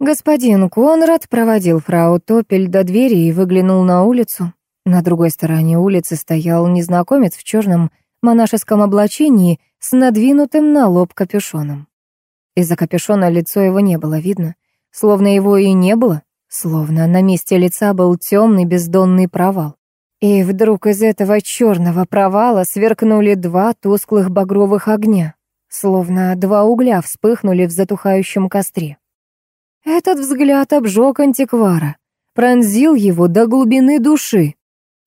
Господин Конрад проводил фрау Топель до двери и выглянул на улицу. На другой стороне улицы стоял незнакомец в черном монашеском облачении с надвинутым на лоб капюшоном. Из-за капюшона лицо его не было видно, словно его и не было, словно на месте лица был темный бездонный провал. И вдруг из этого черного провала сверкнули два тусклых багровых огня, словно два угля вспыхнули в затухающем костре. Этот взгляд обжег антиквара, пронзил его до глубины души.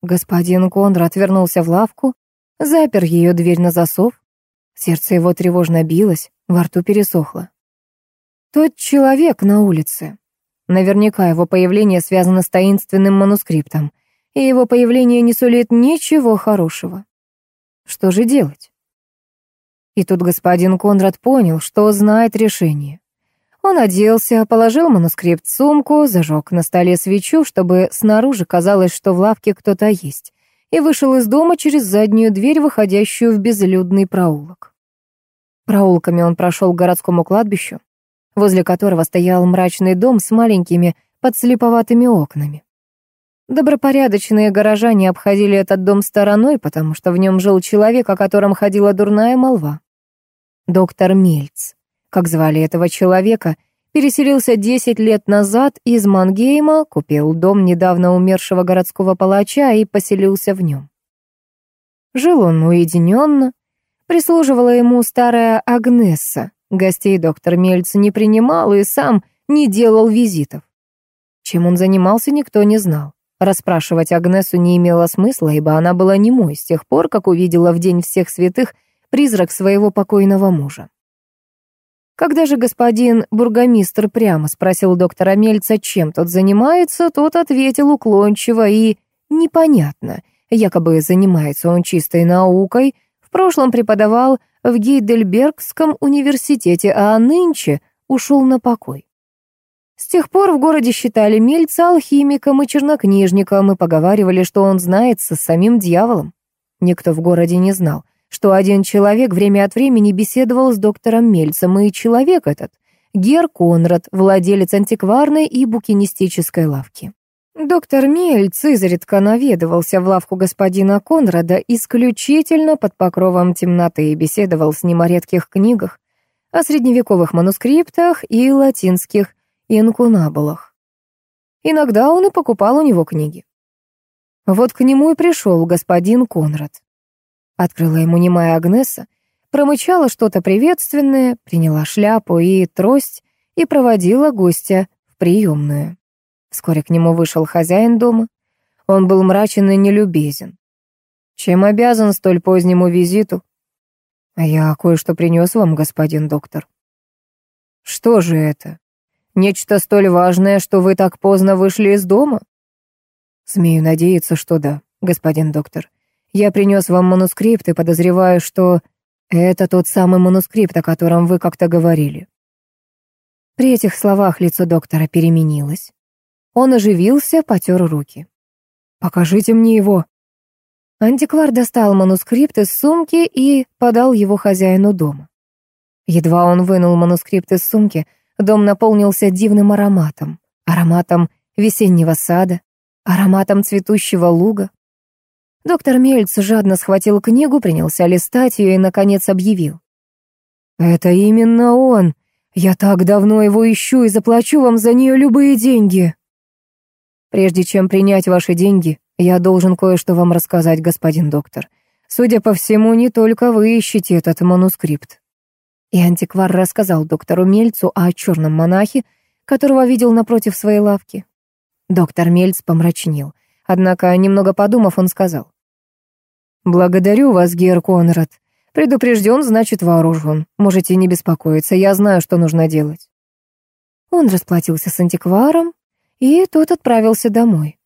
Господин Конрад вернулся в лавку, запер ее дверь на засов. Сердце его тревожно билось, во рту пересохло. Тот человек на улице. Наверняка его появление связано с таинственным манускриптом, и его появление не сулит ничего хорошего. Что же делать? И тут господин Конрад понял, что знает решение. Он оделся, положил манускрипт в сумку, зажег на столе свечу, чтобы снаружи казалось, что в лавке кто-то есть, и вышел из дома через заднюю дверь, выходящую в безлюдный проулок. Проулками он прошел к городскому кладбищу, возле которого стоял мрачный дом с маленькими подслеповатыми окнами. Добропорядочные горожане обходили этот дом стороной, потому что в нем жил человек, о котором ходила дурная молва. Доктор Мельц как звали этого человека, переселился 10 лет назад из Мангейма, купил дом недавно умершего городского палача и поселился в нем. Жил он уединенно, прислуживала ему старая Агнесса. Гостей доктор Мельц не принимал и сам не делал визитов. Чем он занимался, никто не знал. Расспрашивать Агнесу не имело смысла, ибо она была немой с тех пор, как увидела в День всех святых призрак своего покойного мужа. Когда же господин бургомистр прямо спросил доктора Мельца, чем тот занимается, тот ответил уклончиво и непонятно. Якобы занимается он чистой наукой, в прошлом преподавал в Гейдельбергском университете, а нынче ушел на покой. С тех пор в городе считали Мельца алхимиком и чернокнижником и поговаривали, что он знается с самим дьяволом. Никто в городе не знал, что один человек время от времени беседовал с доктором Мельцем, и человек этот — Гер Конрад, владелец антикварной и букинистической лавки. Доктор Мельц изредка наведывался в лавку господина Конрада исключительно под покровом темноты и беседовал с ним о редких книгах, о средневековых манускриптах и латинских инкунабулах. Иногда он и покупал у него книги. Вот к нему и пришел господин Конрад. Открыла ему немая Агнеса, промычала что-то приветственное, приняла шляпу и трость и проводила гостя в приемную. Вскоре к нему вышел хозяин дома. Он был мрачен и нелюбезен. «Чем обязан столь позднему визиту?» «А я кое-что принес вам, господин доктор». «Что же это? Нечто столь важное, что вы так поздно вышли из дома?» «Смею надеяться, что да, господин доктор. Я принес вам манускрипт и подозреваю, что это тот самый манускрипт, о котором вы как-то говорили». При этих словах лицо доктора переменилось. Он оживился, потер руки. «Покажите мне его». Антиквар достал манускрипт из сумки и подал его хозяину дома. Едва он вынул манускрипт из сумки, дом наполнился дивным ароматом. Ароматом весеннего сада, ароматом цветущего луга, Доктор Мельц жадно схватил книгу, принялся листать ее и, наконец, объявил. «Это именно он! Я так давно его ищу и заплачу вам за нее любые деньги!» «Прежде чем принять ваши деньги, я должен кое-что вам рассказать, господин доктор. Судя по всему, не только вы ищете этот манускрипт». И антиквар рассказал доктору Мельцу о черном монахе, которого видел напротив своей лавки. Доктор Мельц помрачнел. Однако, немного подумав, он сказал. «Благодарю вас, Гер Конрад. Предупрежден, значит вооружен. Можете не беспокоиться, я знаю, что нужно делать». Он расплатился с антикваром, и тот отправился домой.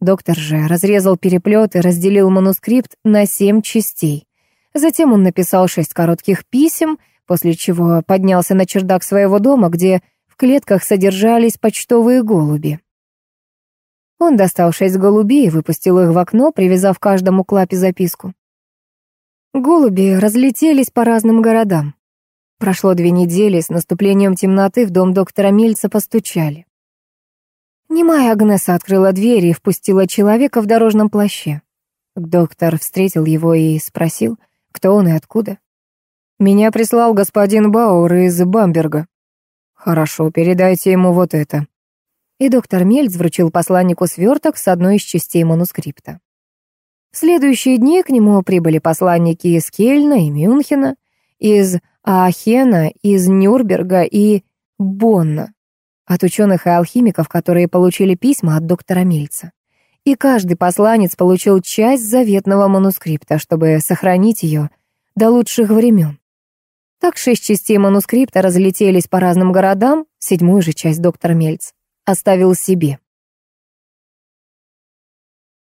Доктор же разрезал переплет и разделил манускрипт на семь частей. Затем он написал шесть коротких писем, после чего поднялся на чердак своего дома, где в клетках содержались почтовые голуби. Он достал шесть голубей и выпустил их в окно, привязав каждому к лапе записку. Голуби разлетелись по разным городам. Прошло две недели, с наступлением темноты в дом доктора Мильца постучали. Немая Агнеса открыла дверь и впустила человека в дорожном плаще. Доктор встретил его и спросил, кто он и откуда. «Меня прислал господин Бауэр из Бамберга». «Хорошо, передайте ему вот это». И доктор Мельц вручил посланнику сверток с одной из частей манускрипта. В следующие дни к нему прибыли посланники из Кельна и Мюнхена, из Аахена, из Нюрнберга и Бонна от ученых и алхимиков, которые получили письма от доктора Мильца. И каждый посланец получил часть заветного манускрипта, чтобы сохранить ее до лучших времен. Так шесть частей манускрипта разлетелись по разным городам, седьмую же часть доктор Мельц оставил себе.